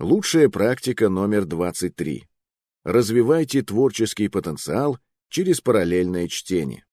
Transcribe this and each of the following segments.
Лучшая практика номер 23. Развивайте творческий потенциал через параллельное чтение.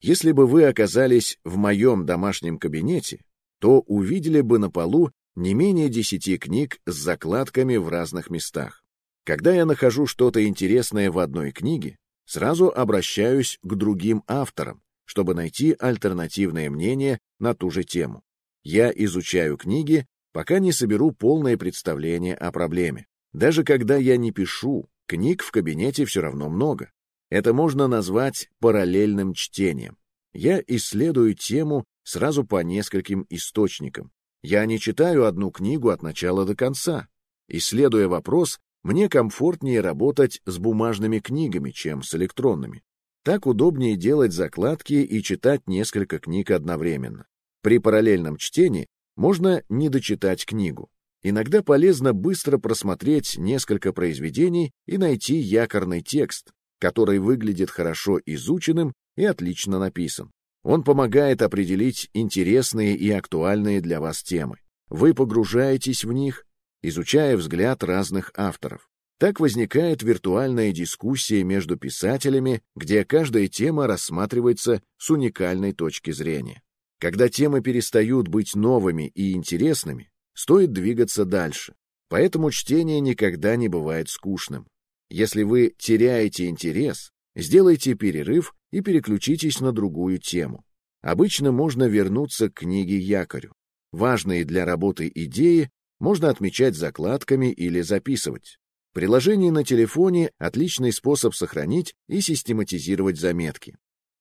Если бы вы оказались в моем домашнем кабинете, то увидели бы на полу не менее десяти книг с закладками в разных местах. Когда я нахожу что-то интересное в одной книге, сразу обращаюсь к другим авторам, чтобы найти альтернативное мнение на ту же тему. Я изучаю книги, пока не соберу полное представление о проблеме. Даже когда я не пишу, книг в кабинете все равно много. Это можно назвать параллельным чтением. Я исследую тему сразу по нескольким источникам. Я не читаю одну книгу от начала до конца. Исследуя вопрос, мне комфортнее работать с бумажными книгами, чем с электронными. Так удобнее делать закладки и читать несколько книг одновременно. При параллельном чтении можно не дочитать книгу. Иногда полезно быстро просмотреть несколько произведений и найти якорный текст, который выглядит хорошо изученным и отлично написан. Он помогает определить интересные и актуальные для вас темы. Вы погружаетесь в них, изучая взгляд разных авторов. Так возникает виртуальная дискуссия между писателями, где каждая тема рассматривается с уникальной точки зрения. Когда темы перестают быть новыми и интересными, стоит двигаться дальше. Поэтому чтение никогда не бывает скучным. Если вы теряете интерес, сделайте перерыв и переключитесь на другую тему. Обычно можно вернуться к книге якорю. Важные для работы идеи можно отмечать закладками или записывать. Приложение на телефоне — отличный способ сохранить и систематизировать заметки.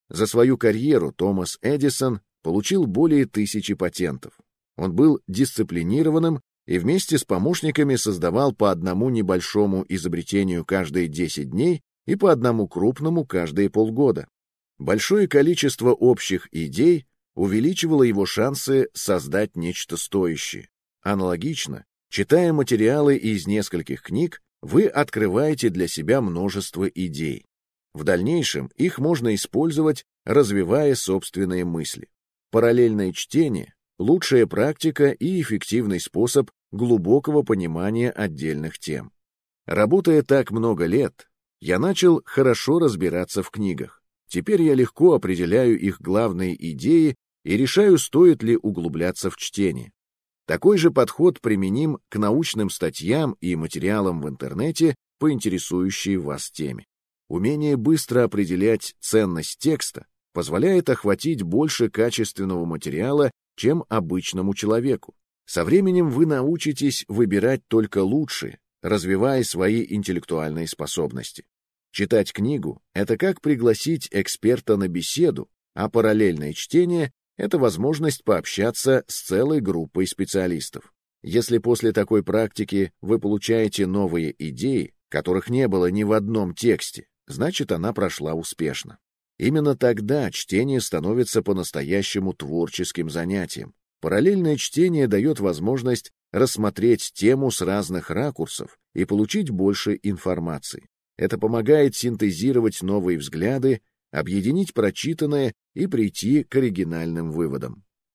За свою карьеру Томас Эдисон получил более тысячи патентов. Он был дисциплинированным и вместе с помощниками создавал по одному небольшому изобретению каждые 10 дней и по одному крупному каждые полгода. Большое количество общих идей увеличивало его шансы создать нечто стоящее. Аналогично, читая материалы из нескольких книг, вы открываете для себя множество идей. В дальнейшем их можно использовать, развивая собственные мысли. Параллельное чтение — лучшая практика и эффективный способ глубокого понимания отдельных тем. Работая так много лет, я начал хорошо разбираться в книгах. Теперь я легко определяю их главные идеи и решаю, стоит ли углубляться в чтение. Такой же подход применим к научным статьям и материалам в интернете по интересующей вас теме. Умение быстро определять ценность текста позволяет охватить больше качественного материала, чем обычному человеку. Со временем вы научитесь выбирать только лучшие, развивая свои интеллектуальные способности. Читать книгу — это как пригласить эксперта на беседу, а параллельное чтение — это возможность пообщаться с целой группой специалистов. Если после такой практики вы получаете новые идеи, которых не было ни в одном тексте, значит, она прошла успешно. Именно тогда чтение становится по-настоящему творческим занятием. Параллельное чтение дает возможность рассмотреть тему с разных ракурсов и получить больше информации. Это помогает синтезировать новые взгляды, объединить прочитанное и прийти к оригинальным выводам.